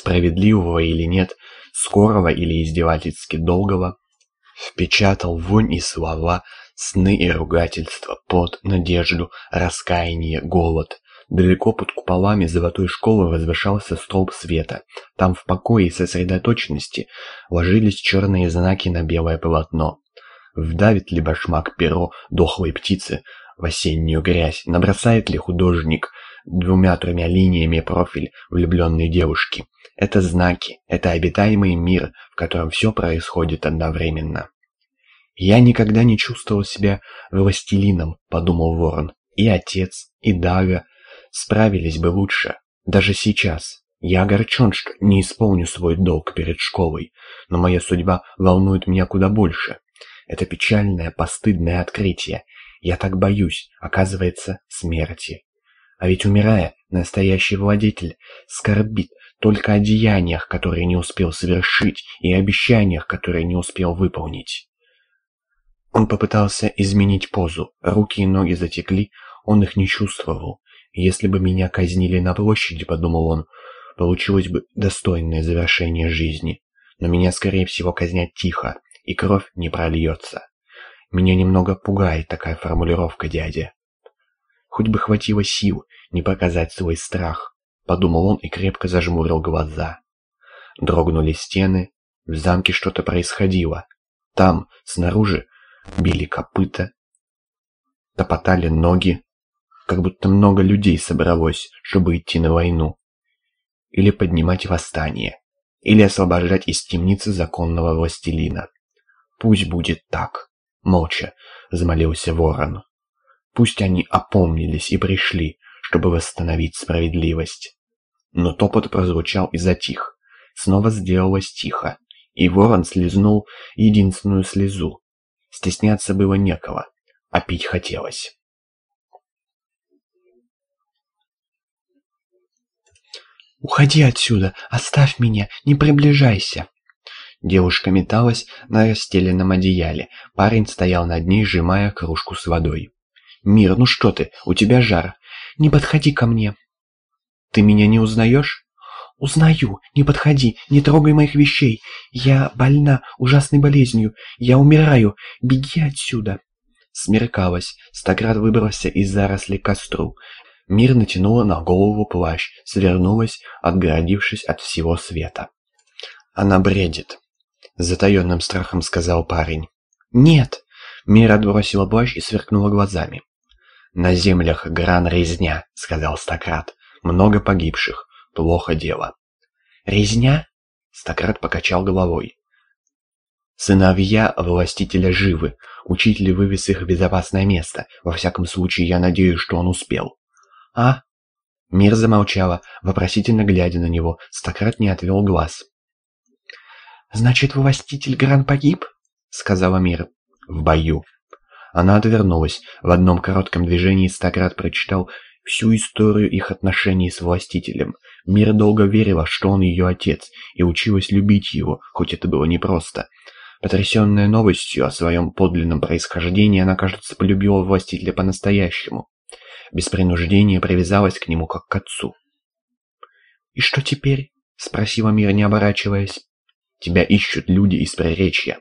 справедливого или нет, скорого или издевательски долгого, впечатал вонь и слова, сны и ругательства, пот, надежду, раскаяние, голод. Далеко под куполами золотой школы возвышался столб света. Там в покое и сосредоточенности ложились черные знаки на белое полотно. Вдавит ли башмак перо дохлой птицы в осеннюю грязь? Набросает ли художник двумя-тремя линиями профиль влюбленной девушки? Это знаки, это обитаемый мир, в котором все происходит одновременно. «Я никогда не чувствовал себя властелином», — подумал Ворон. «И отец, и Дага справились бы лучше. Даже сейчас. Я огорчен, что не исполню свой долг перед школой, но моя судьба волнует меня куда больше. Это печальное, постыдное открытие. Я так боюсь, оказывается, смерти. А ведь умирая, настоящий владетель скорбит только о деяниях, которые не успел совершить, и обещаниях, которые не успел выполнить. Он попытался изменить позу, руки и ноги затекли, он их не чувствовал. Если бы меня казнили на площади, подумал он, получилось бы достойное завершение жизни. Но меня, скорее всего, казнят тихо, и кровь не прольется. Меня немного пугает такая формулировка, дядя. Хоть бы хватило сил не показать свой страх, подумал он и крепко зажмурил глаза. Дрогнули стены, в замке что-то происходило. Там, снаружи, били копыта, топотали ноги, как будто много людей собралось, чтобы идти на войну. Или поднимать восстание, или освобождать из темницы законного властелина. Пусть будет так, молча, замолился ворон. Пусть они опомнились и пришли, чтобы восстановить справедливость. Но топот прозвучал и затих. Снова сделалось тихо, и ворон слезнул единственную слезу. Стесняться было некого, а пить хотелось. «Уходи отсюда! Оставь меня! Не приближайся!» Девушка металась на расстеленном одеяле. Парень стоял над ней, сжимая кружку с водой. «Мир, ну что ты? У тебя жар. Не подходи ко мне!» «Ты меня не узнаешь?» «Узнаю. Не подходи. Не трогай моих вещей. Я больна ужасной болезнью. Я умираю. Беги отсюда!» Смеркалось. Стаград выбрался из заросли костру. Мир натянула на голову плащ, свернулась, отгородившись от всего света. «Она бредит», — с затаенным страхом сказал парень. «Нет!» — Мир отбросила плащ и сверкнула глазами. «На землях гран резня», — сказал Стократ. «Много погибших. Плохо дело». «Резня?» — Стократ покачал головой. «Сыновья властителя живы. Учитель вывез их в безопасное место. Во всяком случае, я надеюсь, что он успел». «А?» Мир замолчала, вопросительно глядя на него. Стократ не отвел глаз. «Значит, властитель Гран погиб?» — сказала Мир. «В бою». Она отвернулась. В одном коротком движении Стократ прочитал всю историю их отношений с властителем. Мир долго верила, что он ее отец, и училась любить его, хоть это было непросто. Потрясенная новостью о своем подлинном происхождении, она, кажется, полюбила властителя по-настоящему без принуждения привязалась к нему как к отцу. «И что теперь?» — спросила Мира, не оборачиваясь. «Тебя ищут люди из Приречья».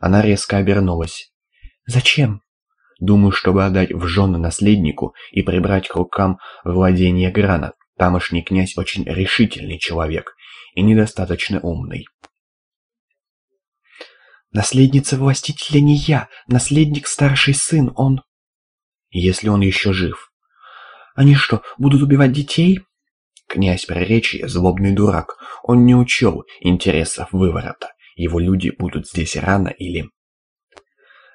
Она резко обернулась. «Зачем?» «Думаю, чтобы отдать в жены наследнику и прибрать к рукам владение Грана. Тамошний князь очень решительный человек и недостаточно умный». «Наследница властителя не я, наследник старший сын, он...» «Если он еще жив». Они что, будут убивать детей? Князь Проречья – злобный дурак. Он не учел интересов выворота. Его люди будут здесь рано или...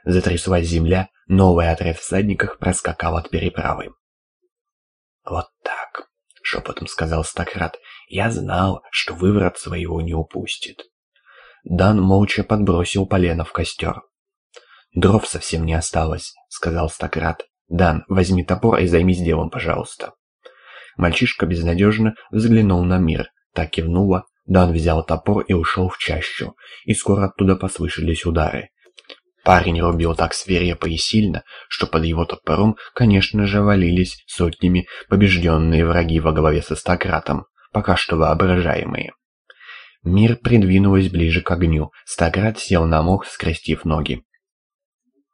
Затряслась земля, новый отряд всадников проскакал от переправы. «Вот так», — шепотом сказал Стократ, — «я знал, что выворот своего не упустит». Дан молча подбросил полено в костер. «Дров совсем не осталось», — сказал Стократ. «Дан, возьми топор и займись делом, пожалуйста». Мальчишка безнадежно взглянул на мир. Так кивнула. Дан взял топор и ушел в чащу, и скоро оттуда послышались удары. Парень рубил так свирепо и сильно, что под его топором, конечно же, валились сотнями побежденные враги во главе со Стократом, пока что воображаемые. Мир придвинулась ближе к огню. Стократ сел на мох, скрестив ноги.